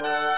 Música